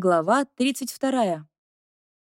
Глава 32.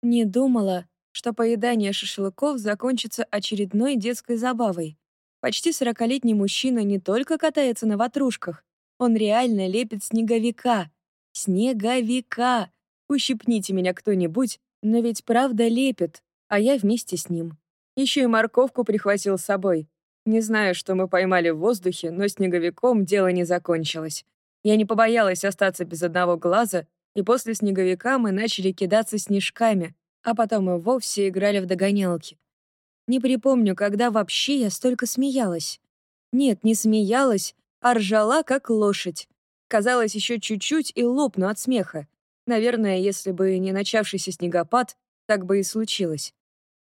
Не думала, что поедание шашлыков закончится очередной детской забавой. Почти сорокалетний мужчина не только катается на ватрушках, он реально лепит снеговика. Снеговика! Ущипните меня кто-нибудь, но ведь правда лепит, а я вместе с ним. Еще и морковку прихватил с собой. Не знаю, что мы поймали в воздухе, но снеговиком дело не закончилось. Я не побоялась остаться без одного глаза и после снеговика мы начали кидаться снежками, а потом и вовсе играли в догонялки. Не припомню, когда вообще я столько смеялась. Нет, не смеялась, а ржала, как лошадь. Казалось, еще чуть-чуть и лопну от смеха. Наверное, если бы не начавшийся снегопад, так бы и случилось.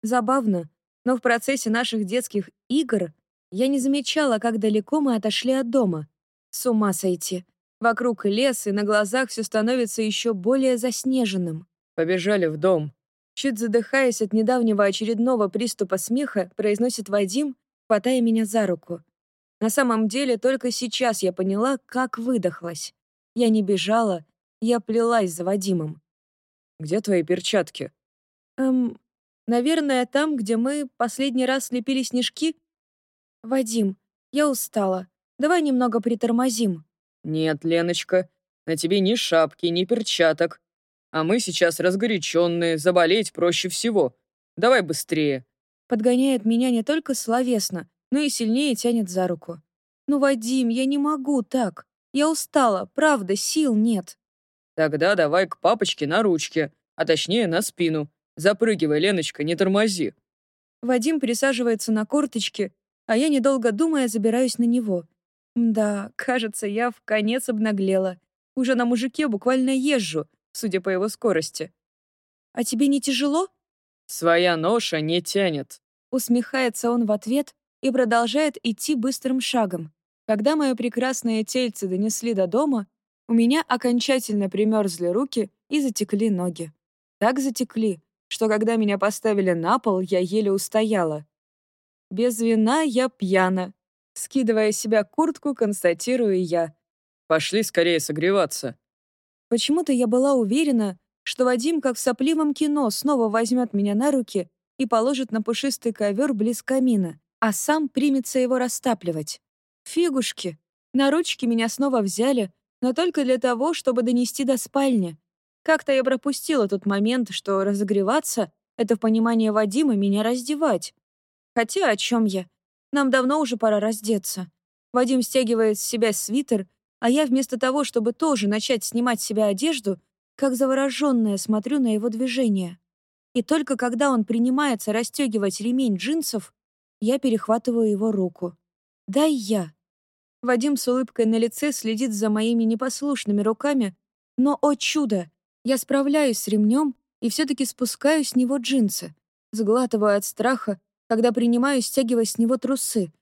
Забавно, но в процессе наших детских игр я не замечала, как далеко мы отошли от дома. С ума сойти. Вокруг лес, и на глазах все становится еще более заснеженным. «Побежали в дом». Чуть задыхаясь от недавнего очередного приступа смеха, произносит Вадим, хватая меня за руку. На самом деле, только сейчас я поняла, как выдохлась. Я не бежала, я плелась за Вадимом. «Где твои перчатки?» «Эм, наверное, там, где мы последний раз лепили снежки?» «Вадим, я устала. Давай немного притормозим». «Нет, Леночка, на тебе ни шапки, ни перчаток. А мы сейчас разгоряченные, заболеть проще всего. Давай быстрее». Подгоняет меня не только словесно, но и сильнее тянет за руку. «Ну, Вадим, я не могу так. Я устала, правда, сил нет». «Тогда давай к папочке на ручке, а точнее на спину. Запрыгивай, Леночка, не тормози». Вадим присаживается на корточки, а я, недолго думая, забираюсь на него. Да, кажется, я в конец обнаглела. Уже на мужике буквально езжу, судя по его скорости. «А тебе не тяжело?» «Своя ноша не тянет», — усмехается он в ответ и продолжает идти быстрым шагом. Когда мое прекрасное тельце донесли до дома, у меня окончательно примерзли руки и затекли ноги. Так затекли, что когда меня поставили на пол, я еле устояла. Без вина я пьяна, Скидывая с себя куртку, констатирую я. «Пошли скорее согреваться». Почему-то я была уверена, что Вадим, как в сопливом кино, снова возьмет меня на руки и положит на пушистый ковер близ камина, а сам примется его растапливать. Фигушки! На ручки меня снова взяли, но только для того, чтобы донести до спальни. Как-то я пропустила тот момент, что разогреваться — это в понимании Вадима меня раздевать. Хотя о чем я? Нам давно уже пора раздеться. Вадим стягивает с себя свитер, а я вместо того, чтобы тоже начать снимать с себя одежду, как завороженная смотрю на его движение. И только когда он принимается расстегивать ремень джинсов, я перехватываю его руку. «Дай я». Вадим с улыбкой на лице следит за моими непослушными руками, но, о чудо, я справляюсь с ремнем и все-таки спускаю с него джинсы, сглатываю от страха когда принимаю, стягивая с него трусы.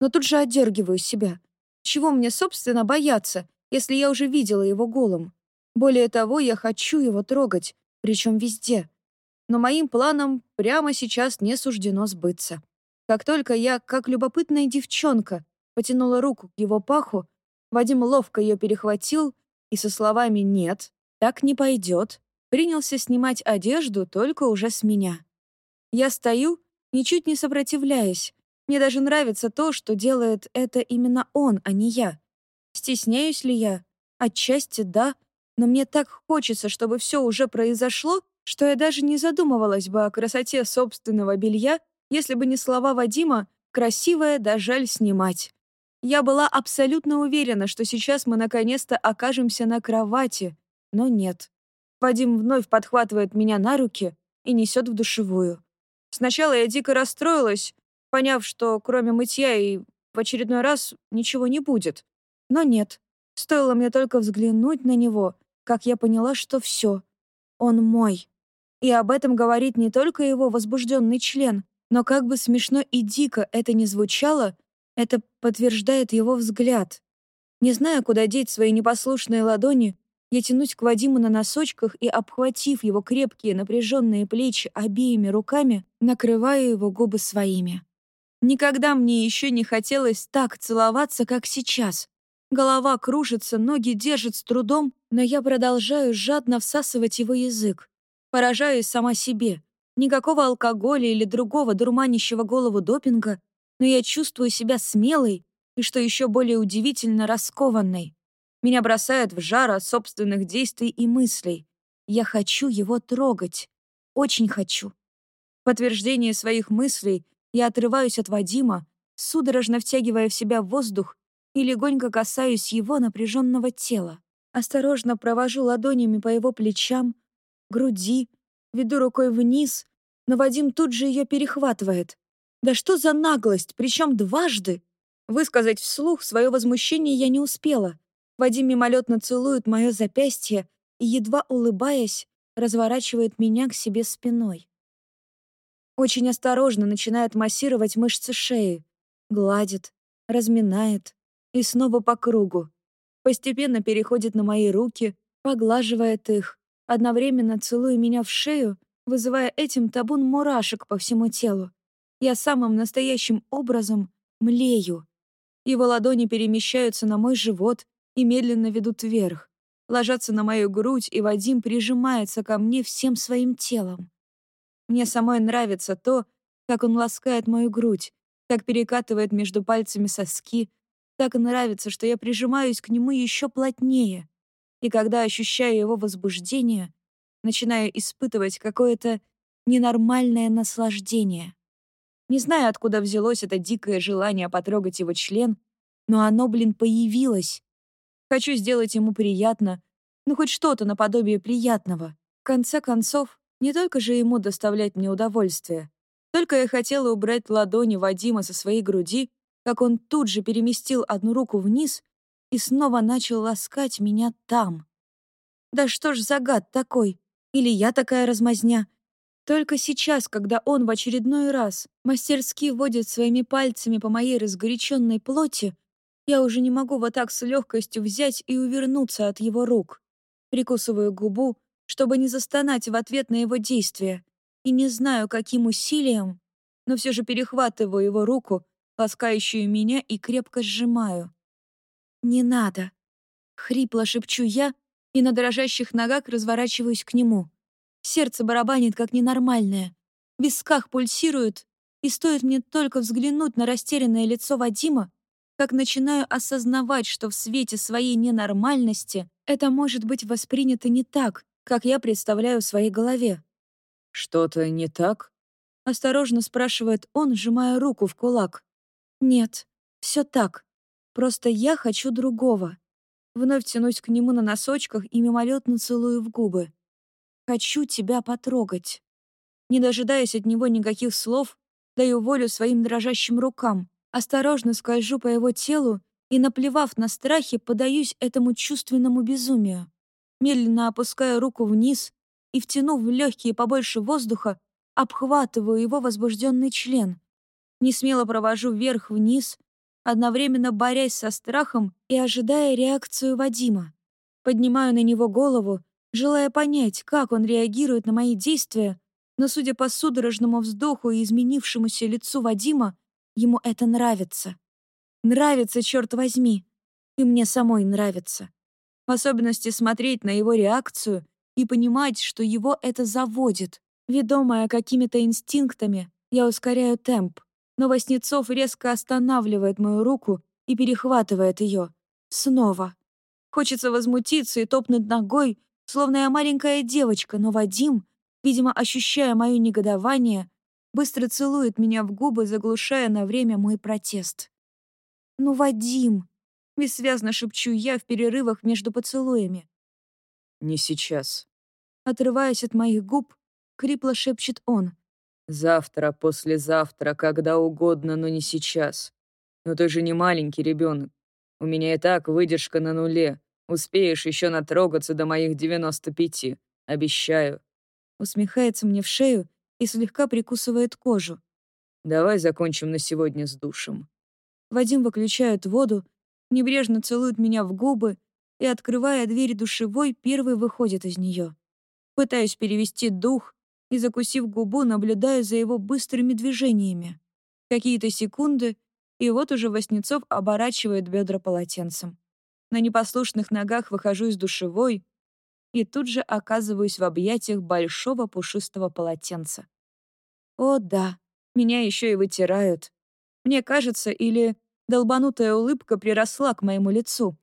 Но тут же отдергиваю себя. Чего мне, собственно, бояться, если я уже видела его голым? Более того, я хочу его трогать, причем везде. Но моим планам прямо сейчас не суждено сбыться. Как только я, как любопытная девчонка, потянула руку к его паху, Вадим ловко ее перехватил и со словами «нет, так не пойдет», принялся снимать одежду только уже с меня. Я стою ничуть не сопротивляясь. Мне даже нравится то, что делает это именно он, а не я. Стесняюсь ли я? Отчасти да, но мне так хочется, чтобы все уже произошло, что я даже не задумывалась бы о красоте собственного белья, если бы не слова Вадима «красивое да жаль снимать». Я была абсолютно уверена, что сейчас мы наконец-то окажемся на кровати, но нет. Вадим вновь подхватывает меня на руки и несет в душевую. Сначала я дико расстроилась, поняв, что кроме мытья и в очередной раз ничего не будет. Но нет. Стоило мне только взглянуть на него, как я поняла, что все. Он мой. И об этом говорит не только его возбужденный член, но как бы смешно и дико это ни звучало, это подтверждает его взгляд. Не зная, куда деть свои непослушные ладони, я тянусь к Вадиму на носочках и, обхватив его крепкие напряженные плечи обеими руками, накрываю его губы своими. Никогда мне еще не хотелось так целоваться, как сейчас. Голова кружится, ноги держат с трудом, но я продолжаю жадно всасывать его язык. Поражаюсь сама себе. Никакого алкоголя или другого дурманящего голову допинга, но я чувствую себя смелой и, что еще более удивительно, раскованной. Меня бросает в жар от собственных действий и мыслей. Я хочу его трогать. Очень хочу. В подтверждение своих мыслей я отрываюсь от Вадима, судорожно втягивая в себя воздух и легонько касаюсь его напряженного тела. Осторожно провожу ладонями по его плечам, груди, веду рукой вниз, но Вадим тут же ее перехватывает. Да что за наглость, причем дважды? Высказать вслух свое возмущение я не успела. Вадим мимолетно целует мое запястье и, едва улыбаясь, разворачивает меня к себе спиной. Очень осторожно начинает массировать мышцы шеи, гладит, разминает и снова по кругу. Постепенно переходит на мои руки, поглаживает их, одновременно целуя меня в шею, вызывая этим табун мурашек по всему телу. Я самым настоящим образом млею. Его ладони перемещаются на мой живот и медленно ведут вверх ложатся на мою грудь, и Вадим прижимается ко мне всем своим телом. Мне самой нравится то, как он ласкает мою грудь, как перекатывает между пальцами соски, так нравится, что я прижимаюсь к нему еще плотнее. И когда ощущаю его возбуждение, начинаю испытывать какое-то ненормальное наслаждение. Не знаю, откуда взялось это дикое желание потрогать его член, но оно, блин, появилось. Хочу сделать ему приятно, ну хоть что-то наподобие приятного. В конце концов, не только же ему доставлять мне удовольствие. Только я хотела убрать ладони Вадима со своей груди, как он тут же переместил одну руку вниз и снова начал ласкать меня там. Да что ж за гад такой? Или я такая размазня? Только сейчас, когда он в очередной раз мастерски водит своими пальцами по моей разгоряченной плоти, я уже не могу вот так с легкостью взять и увернуться от его рук. Прикусываю губу, чтобы не застонать в ответ на его действия, и не знаю, каким усилием, но все же перехватываю его руку, ласкающую меня, и крепко сжимаю. «Не надо!» — хрипло шепчу я, и на дрожащих ногах разворачиваюсь к нему. Сердце барабанит, как ненормальное. В висках пульсирует, и стоит мне только взглянуть на растерянное лицо Вадима, как начинаю осознавать, что в свете своей ненормальности это может быть воспринято не так, как я представляю в своей голове. «Что-то не так?» — осторожно спрашивает он, сжимая руку в кулак. «Нет, все так. Просто я хочу другого». Вновь тянусь к нему на носочках и мимолетно целую в губы. «Хочу тебя потрогать». Не дожидаясь от него никаких слов, даю волю своим дрожащим рукам, Осторожно скольжу по его телу и, наплевав на страхи, подаюсь этому чувственному безумию. Медленно опускаю руку вниз и, втянув в легкие побольше воздуха, обхватываю его возбужденный член. Несмело провожу вверх-вниз, одновременно борясь со страхом и ожидая реакцию Вадима. Поднимаю на него голову, желая понять, как он реагирует на мои действия, но, судя по судорожному вздоху и изменившемуся лицу Вадима, Ему это нравится. Нравится, черт возьми. И мне самой нравится. В особенности смотреть на его реакцию и понимать, что его это заводит. Ведомая какими-то инстинктами, я ускоряю темп. Но Васнецов резко останавливает мою руку и перехватывает ее. Снова. Хочется возмутиться и топнуть ногой, словно я маленькая девочка, но Вадим, видимо, ощущая мое негодование, быстро целует меня в губы, заглушая на время мой протест. «Ну, Вадим!» — бессвязно шепчу я в перерывах между поцелуями. «Не сейчас». Отрываясь от моих губ, крипло шепчет он. «Завтра, послезавтра, когда угодно, но не сейчас. Но ты же не маленький ребенок. У меня и так выдержка на нуле. Успеешь еще натрогаться до моих девяносто пяти. Обещаю». Усмехается мне в шею и слегка прикусывает кожу. «Давай закончим на сегодня с душем». Вадим выключает воду, небрежно целует меня в губы и, открывая дверь душевой, первый выходит из нее. Пытаюсь перевести дух и, закусив губу, наблюдаю за его быстрыми движениями. Какие-то секунды, и вот уже Васнецов оборачивает бедра полотенцем. На непослушных ногах выхожу из душевой и тут же оказываюсь в объятиях большого пушистого полотенца. О да, меня еще и вытирают. Мне кажется, или долбанутая улыбка приросла к моему лицу.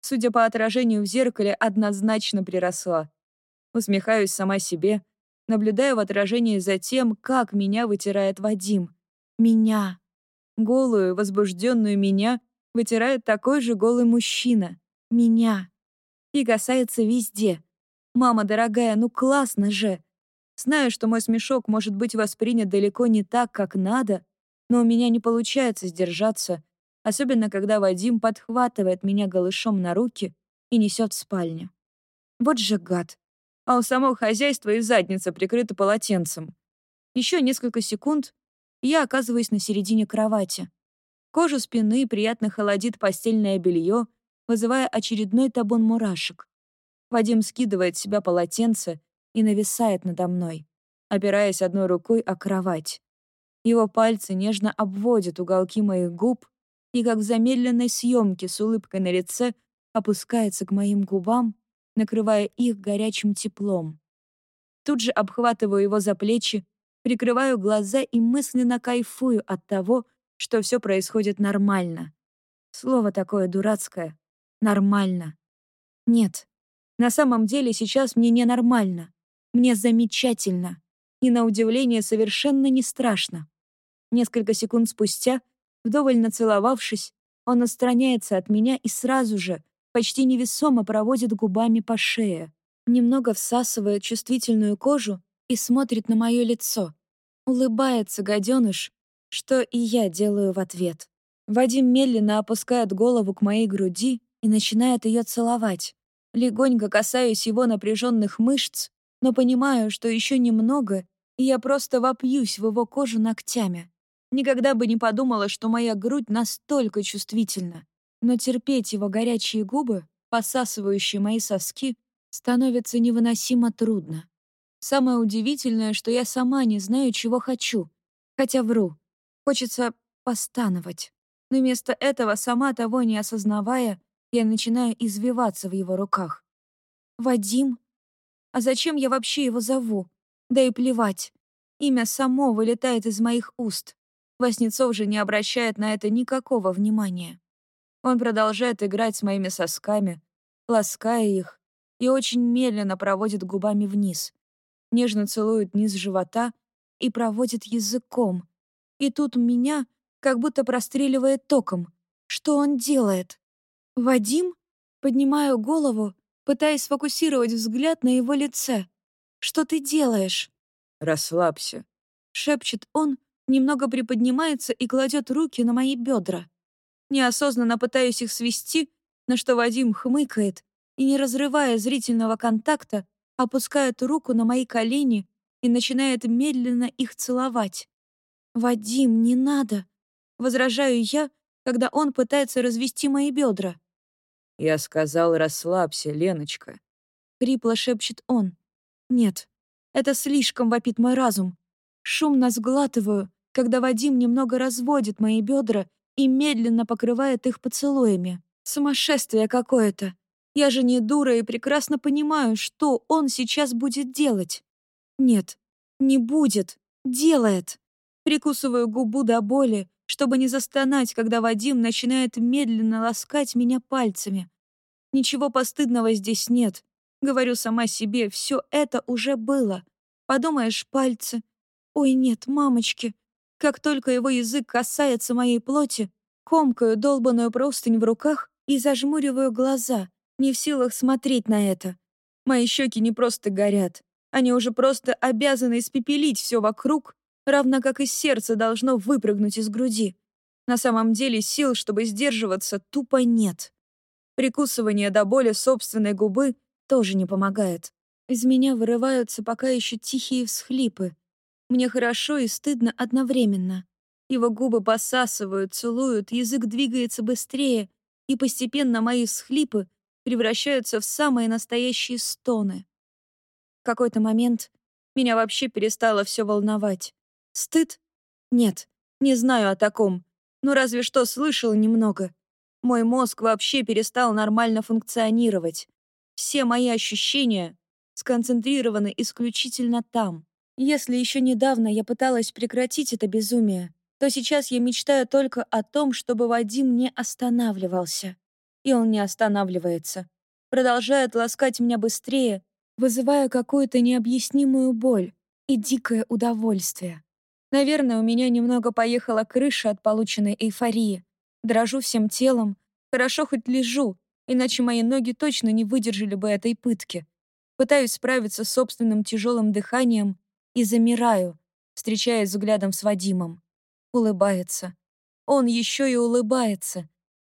Судя по отражению в зеркале, однозначно приросла. Усмехаюсь сама себе, наблюдаю в отражении за тем, как меня вытирает Вадим. Меня. Голую, возбужденную меня вытирает такой же голый мужчина. Меня. И касается везде. Мама дорогая, ну классно же. Знаю, что мой смешок может быть воспринят далеко не так, как надо, но у меня не получается сдержаться, особенно когда Вадим подхватывает меня голышом на руки и несет в спальню. Вот же гад. А у самого хозяйства и задница прикрыта полотенцем. Еще несколько секунд, и я оказываюсь на середине кровати. Кожу спины приятно холодит постельное белье, вызывая очередной табун мурашек. Вадим скидывает с себя полотенце и нависает надо мной, опираясь одной рукой о кровать. Его пальцы нежно обводят уголки моих губ и, как в замедленной съемке с улыбкой на лице, опускается к моим губам, накрывая их горячим теплом. Тут же обхватываю его за плечи, прикрываю глаза и мысленно кайфую от того, что все происходит нормально. Слово такое дурацкое. Нормально. Нет, на самом деле сейчас мне ненормально. Мне замечательно. И на удивление совершенно не страшно. Несколько секунд спустя, вдоволь нацеловавшись, он отстраняется от меня и сразу же, почти невесомо проводит губами по шее, немного всасывает чувствительную кожу и смотрит на мое лицо. Улыбается гаденыш, что и я делаю в ответ. Вадим медленно опускает голову к моей груди и начинает ее целовать. Легонько касаюсь его напряженных мышц, но понимаю, что еще немного, и я просто вопьюсь в его кожу ногтями. Никогда бы не подумала, что моя грудь настолько чувствительна. Но терпеть его горячие губы, посасывающие мои соски, становится невыносимо трудно. Самое удивительное, что я сама не знаю, чего хочу. Хотя вру. Хочется постановать. Но вместо этого, сама того не осознавая, я начинаю извиваться в его руках. «Вадим? А зачем я вообще его зову? Да и плевать. Имя само вылетает из моих уст. Васнецов же не обращает на это никакого внимания. Он продолжает играть с моими сосками, лаская их, и очень медленно проводит губами вниз. Нежно целует низ живота и проводит языком. И тут меня как будто простреливает током. Что он делает? «Вадим?» Поднимаю голову, пытаясь сфокусировать взгляд на его лице. «Что ты делаешь?» «Расслабься», — шепчет он, немного приподнимается и кладет руки на мои бедра. Неосознанно пытаюсь их свести, на что Вадим хмыкает и, не разрывая зрительного контакта, опускает руку на мои колени и начинает медленно их целовать. «Вадим, не надо!» — возражаю я, когда он пытается развести мои бедра. «Я сказал, расслабься, Леночка», — хрипло шепчет он. «Нет, это слишком вопит мой разум. Шумно сглатываю, когда Вадим немного разводит мои бедра и медленно покрывает их поцелуями. Сумасшествие какое-то. Я же не дура и прекрасно понимаю, что он сейчас будет делать. Нет, не будет. Делает. Прикусываю губу до боли, чтобы не застонать, когда Вадим начинает медленно ласкать меня пальцами. Ничего постыдного здесь нет. Говорю сама себе, все это уже было. Подумаешь, пальцы. Ой, нет, мамочки. Как только его язык касается моей плоти, комкаю долбаную простынь в руках и зажмуриваю глаза, не в силах смотреть на это. Мои щеки не просто горят. Они уже просто обязаны испепелить все вокруг, равно как и сердце должно выпрыгнуть из груди. На самом деле сил, чтобы сдерживаться, тупо нет. Прикусывание до боли собственной губы тоже не помогает. Из меня вырываются пока еще тихие всхлипы. Мне хорошо и стыдно одновременно. Его губы посасывают, целуют, язык двигается быстрее, и постепенно мои всхлипы превращаются в самые настоящие стоны. В какой-то момент меня вообще перестало все волновать. Стыд? Нет, не знаю о таком. Но разве что слышал немного. Мой мозг вообще перестал нормально функционировать. Все мои ощущения сконцентрированы исключительно там. Если еще недавно я пыталась прекратить это безумие, то сейчас я мечтаю только о том, чтобы Вадим не останавливался. И он не останавливается. Продолжает ласкать меня быстрее, вызывая какую-то необъяснимую боль и дикое удовольствие. Наверное, у меня немного поехала крыша от полученной эйфории. Дрожу всем телом. Хорошо хоть лежу, иначе мои ноги точно не выдержали бы этой пытки. Пытаюсь справиться с собственным тяжелым дыханием и замираю, встречаясь взглядом с Вадимом. Улыбается. Он еще и улыбается.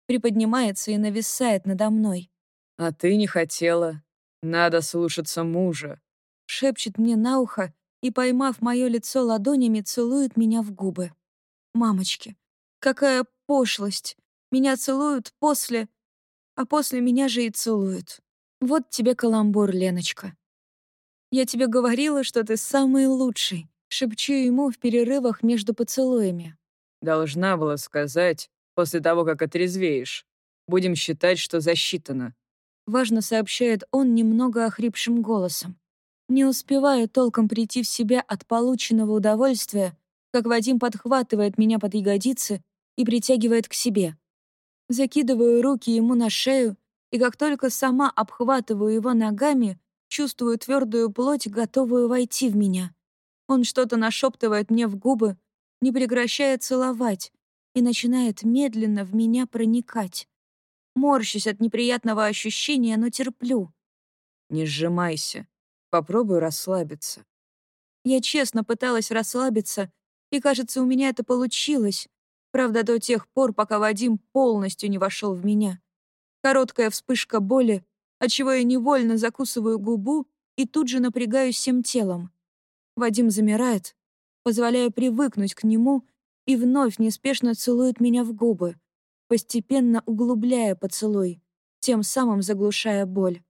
Приподнимается и нависает надо мной. «А ты не хотела. Надо слушаться мужа», — шепчет мне на ухо и, поймав мое лицо ладонями, целует меня в губы. «Мамочки, какая пошлость! Меня целуют после... А после меня же и целуют. Вот тебе каламбур, Леночка. Я тебе говорила, что ты самый лучший. Шепчу ему в перерывах между поцелуями. Должна была сказать, после того, как отрезвеешь. Будем считать, что засчитано. Важно сообщает он немного охрипшим голосом. Не успеваю толком прийти в себя от полученного удовольствия, как Вадим подхватывает меня под ягодицы и притягивает к себе. Закидываю руки ему на шею, и как только сама обхватываю его ногами, чувствую твердую плоть, готовую войти в меня. Он что-то нашептывает мне в губы, не прекращая целовать, и начинает медленно в меня проникать. Морщусь от неприятного ощущения, но терплю. «Не сжимайся. Попробуй расслабиться». Я честно пыталась расслабиться, и, кажется, у меня это получилось. Правда, до тех пор, пока Вадим полностью не вошел в меня. Короткая вспышка боли, отчего я невольно закусываю губу и тут же напрягаюсь всем телом. Вадим замирает, позволяя привыкнуть к нему, и вновь неспешно целует меня в губы, постепенно углубляя поцелуй, тем самым заглушая боль.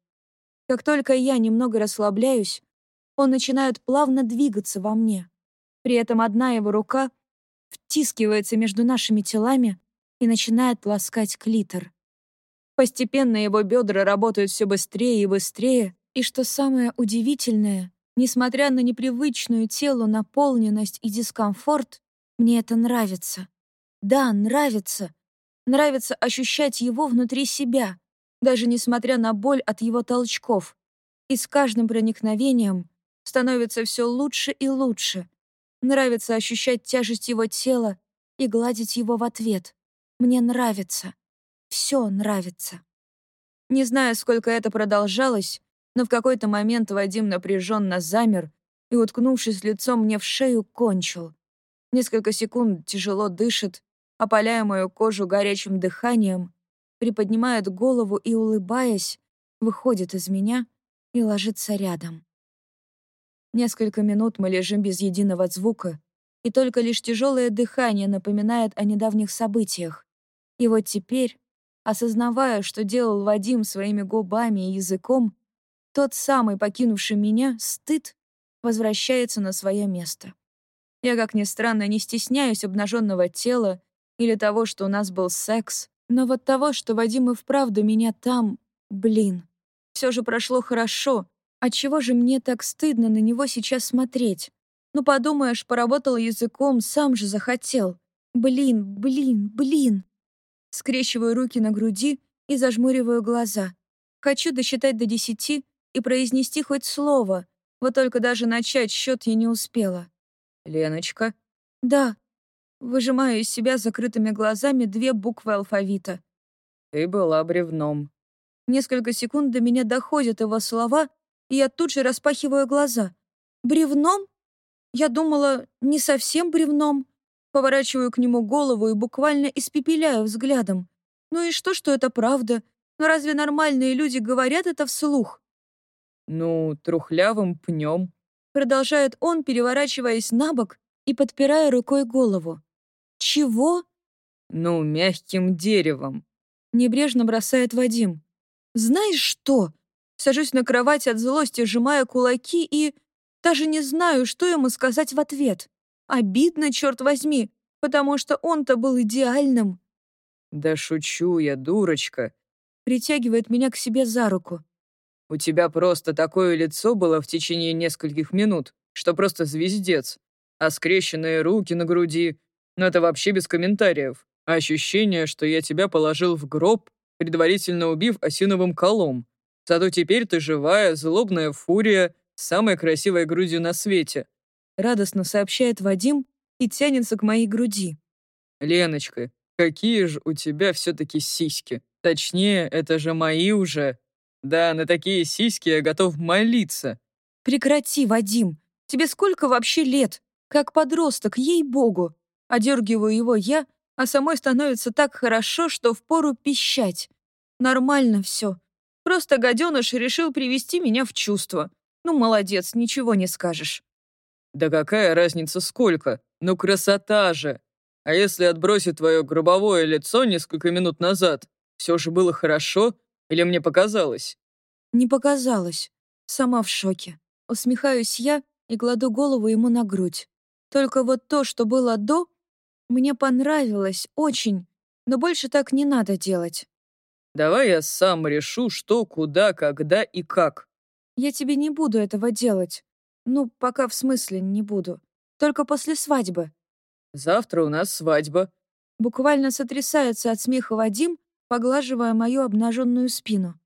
Как только я немного расслабляюсь, он начинает плавно двигаться во мне. При этом одна его рука втискивается между нашими телами и начинает ласкать клитор. Постепенно его бедра работают все быстрее и быстрее, и что самое удивительное, несмотря на непривычную телу наполненность и дискомфорт, мне это нравится. Да, нравится. Нравится ощущать его внутри себя, даже несмотря на боль от его толчков. И с каждым проникновением становится все лучше и лучше. Нравится ощущать тяжесть его тела и гладить его в ответ. Мне нравится. Все нравится. Не знаю, сколько это продолжалось, но в какой-то момент Вадим напряженно замер и, уткнувшись лицом мне в шею, кончил. Несколько секунд тяжело дышит, опаляя мою кожу горячим дыханием, приподнимает голову и, улыбаясь, выходит из меня и ложится рядом. Несколько минут мы лежим без единого звука, и только лишь тяжелое дыхание напоминает о недавних событиях. И вот теперь осознавая, что делал Вадим своими губами и языком, тот самый, покинувший меня, стыд, возвращается на свое место. Я, как ни странно, не стесняюсь обнаженного тела или того, что у нас был секс, но вот того, что Вадим и вправду меня там, блин, все же прошло хорошо. Отчего же мне так стыдно на него сейчас смотреть? Ну, подумаешь, поработал языком, сам же захотел. Блин, блин, блин. Скрещиваю руки на груди и зажмуриваю глаза. Хочу досчитать до десяти и произнести хоть слово, вот только даже начать счет я не успела. «Леночка?» «Да». Выжимаю из себя закрытыми глазами две буквы алфавита. «Ты была бревном». Несколько секунд до меня доходят его слова, и я тут же распахиваю глаза. «Бревном?» Я думала, не совсем бревном. Поворачиваю к нему голову и буквально испепеляю взглядом. Ну и что, что это правда? Но разве нормальные люди говорят это вслух? Ну, трухлявым пнем. Продолжает он, переворачиваясь на бок и подпирая рукой голову. Чего? Ну, мягким деревом. Небрежно бросает Вадим. Знаешь что? Сажусь на кровать от злости, сжимая кулаки и... Даже не знаю, что ему сказать в ответ. Обидно, черт возьми, потому что он-то был идеальным. Да шучу я, дурочка. Притягивает меня к себе за руку. У тебя просто такое лицо было в течение нескольких минут, что просто звездец. А скрещенные руки на груди, ну это вообще без комментариев. Ощущение, что я тебя положил в гроб, предварительно убив осиновым колом. Зато теперь ты живая, злобная фурия, с самой красивой грудью на свете. Радостно сообщает Вадим и тянется к моей груди. Леночка, какие же у тебя все-таки сиськи. Точнее, это же мои уже. Да, на такие сиськи я готов молиться. Прекрати, Вадим. Тебе сколько вообще лет? Как подросток, ей-богу. Одергиваю его я, а самой становится так хорошо, что впору пищать. Нормально все. Просто гаденыш решил привести меня в чувство. Ну, молодец, ничего не скажешь. Да какая разница сколько? Ну, красота же! А если отбросить твое грубовое лицо несколько минут назад, все же было хорошо или мне показалось? Не показалось. Сама в шоке. Усмехаюсь я и кладу голову ему на грудь. Только вот то, что было до, мне понравилось очень, но больше так не надо делать. Давай я сам решу, что, куда, когда и как. Я тебе не буду этого делать. Ну, пока в смысле не буду. Только после свадьбы. Завтра у нас свадьба. Буквально сотрясается от смеха Вадим, поглаживая мою обнаженную спину.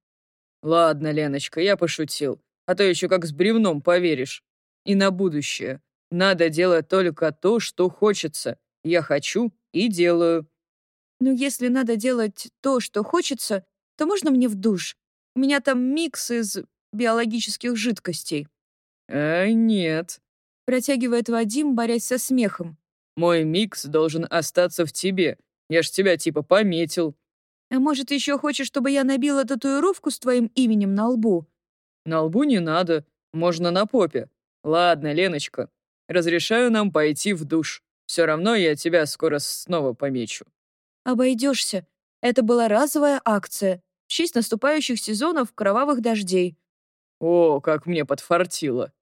Ладно, Леночка, я пошутил. А то еще как с бревном поверишь. И на будущее. Надо делать только то, что хочется. Я хочу и делаю. Ну, если надо делать то, что хочется, то можно мне в душ? У меня там микс из биологических жидкостей. «А нет», — протягивает Вадим, борясь со смехом. «Мой микс должен остаться в тебе. Я ж тебя типа пометил». «А может, еще хочешь, чтобы я набила татуировку с твоим именем на лбу?» «На лбу не надо. Можно на попе. Ладно, Леночка, разрешаю нам пойти в душ. Все равно я тебя скоро снова помечу». Обойдешься. Это была разовая акция в честь наступающих сезонов кровавых дождей. О, как мне подфартило.